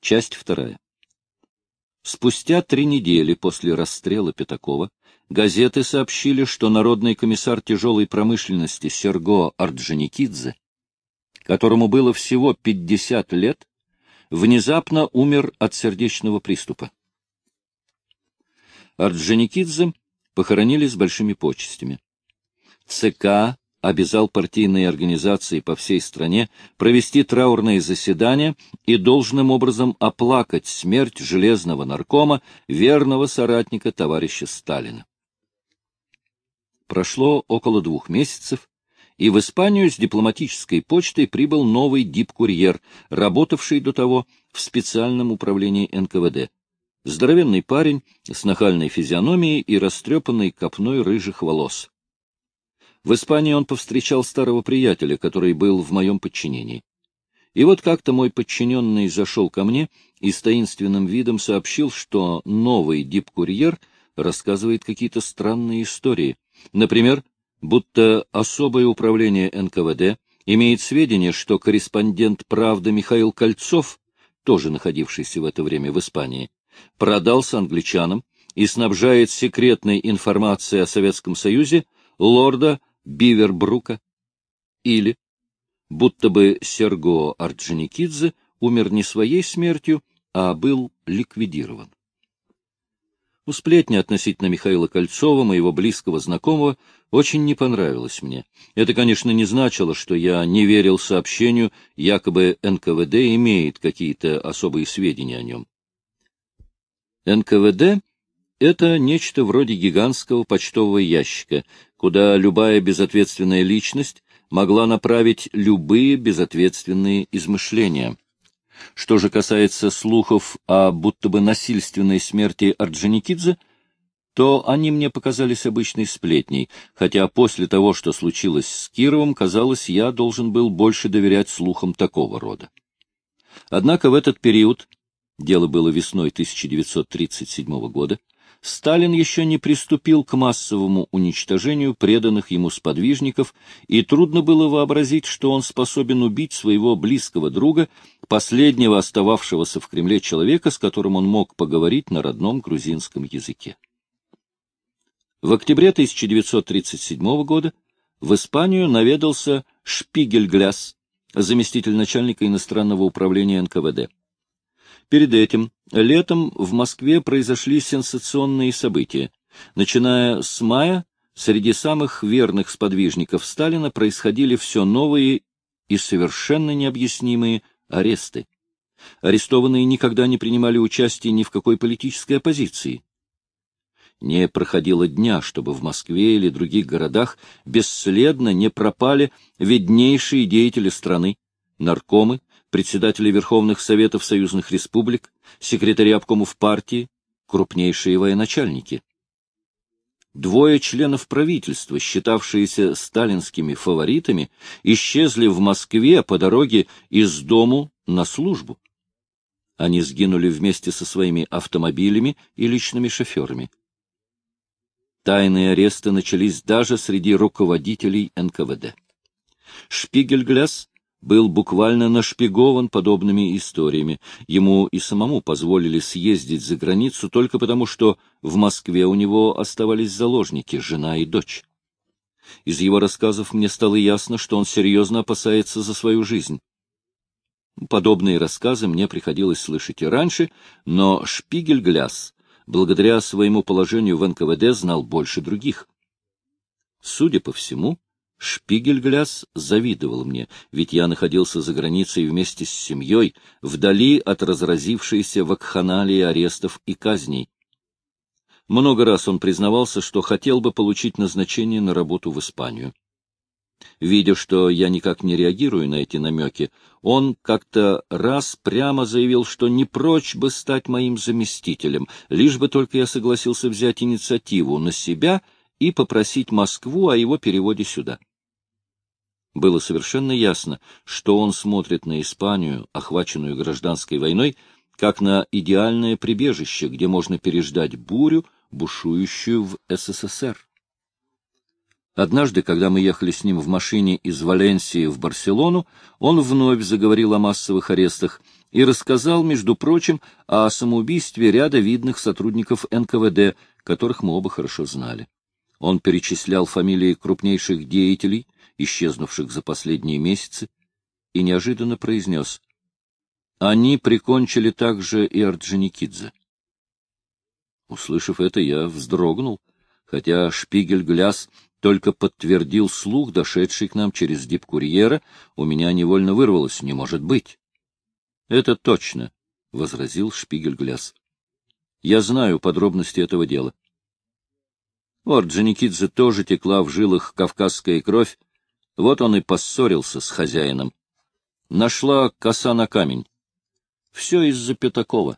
Часть вторая. Спустя три недели после расстрела Пятакова газеты сообщили, что народный комиссар тяжелой промышленности Серго Орджоникидзе, которому было всего 50 лет, внезапно умер от сердечного приступа. Орджоникидзе похоронили с большими почестями. ЦК обязал партийные организации по всей стране провести траурные заседания и должным образом оплакать смерть железного наркома, верного соратника товарища Сталина. Прошло около двух месяцев, и в Испанию с дипломатической почтой прибыл новый дипкурьер, работавший до того в специальном управлении НКВД. Здоровенный парень с нахальной физиономией и растрепанной копной рыжих волос. В Испании он повстречал старого приятеля, который был в моем подчинении. И вот как-то мой подчиненный зашел ко мне и с таинственным видом сообщил, что новый дипкурьер рассказывает какие-то странные истории. Например, будто особое управление НКВД имеет сведения, что корреспондент «Правды» Михаил Кольцов, тоже находившийся в это время в Испании, продался англичанам и снабжает секретной информацией о Советском Союзе лорда Бивербрука, или будто бы Серго Орджоникидзе умер не своей смертью, а был ликвидирован. У сплетни относительно Михаила Кольцова, моего близкого знакомого, очень не понравилось мне. Это, конечно, не значило, что я не верил сообщению, якобы НКВД имеет какие-то особые сведения о нем. НКВД — это нечто вроде гигантского почтового ящика, куда любая безответственная личность могла направить любые безответственные измышления. Что же касается слухов о будто бы насильственной смерти Орджоникидзе, то они мне показались обычной сплетней, хотя после того, что случилось с Кировым, казалось, я должен был больше доверять слухам такого рода. Однако в этот период, дело было весной 1937 года, Сталин еще не приступил к массовому уничтожению преданных ему сподвижников, и трудно было вообразить, что он способен убить своего близкого друга, последнего остававшегося в Кремле человека, с которым он мог поговорить на родном грузинском языке. В октябре 1937 года в Испанию наведался Шпигельгляс, заместитель начальника иностранного управления НКВД. Перед этим, летом, в Москве произошли сенсационные события. Начиная с мая, среди самых верных сподвижников Сталина происходили все новые и совершенно необъяснимые аресты. Арестованные никогда не принимали участия ни в какой политической оппозиции. Не проходило дня, чтобы в Москве или других городах бесследно не пропали виднейшие деятели страны, наркомы, председатели Верховных Советов Союзных Республик, секретари обкомов партии, крупнейшие военачальники. Двое членов правительства, считавшиеся сталинскими фаворитами, исчезли в Москве по дороге из дому на службу. Они сгинули вместе со своими автомобилями и личными шоферами. Тайные аресты начались даже среди руководителей НКВД. Шпигельгляс был буквально нашпигован подобными историями. Ему и самому позволили съездить за границу только потому, что в Москве у него оставались заложники, жена и дочь. Из его рассказов мне стало ясно, что он серьезно опасается за свою жизнь. Подобные рассказы мне приходилось слышать и раньше, но Шпигель-Гляс, благодаря своему положению в НКВД, знал больше других. Судя по всему, Шпигельгляс завидовал мне, ведь я находился за границей вместе с семьей, вдали от разразившейся вакханалии арестов и казней. Много раз он признавался, что хотел бы получить назначение на работу в Испанию. Видя, что я никак не реагирую на эти намеки, он как-то раз прямо заявил, что не прочь бы стать моим заместителем, лишь бы только я согласился взять инициативу на себя и попросить Москву о его переводе сюда. Было совершенно ясно, что он смотрит на Испанию, охваченную гражданской войной, как на идеальное прибежище, где можно переждать бурю, бушующую в СССР. Однажды, когда мы ехали с ним в машине из Валенсии в Барселону, он вновь заговорил о массовых арестах, и рассказал, между прочим, о самоубийстве ряда видных сотрудников НКВД, которых мы оба хорошо знали. Он перечислял фамилии крупнейших деятелей, исчезнувших за последние месяцы, и неожиданно произнес «Они прикончили также и Орджоникидзе». Услышав это, я вздрогнул, хотя Шпигель-Гляс только подтвердил слух, дошедший к нам через дипкурьера, у меня невольно вырвалось «не может быть». — Это точно, — возразил Шпигель-Гляс. — Я знаю подробности этого дела. У Орджоникидзе тоже текла в жилах кавказская кровь, вот он и поссорился с хозяином. Нашла коса на камень. Все из-за Пятакова.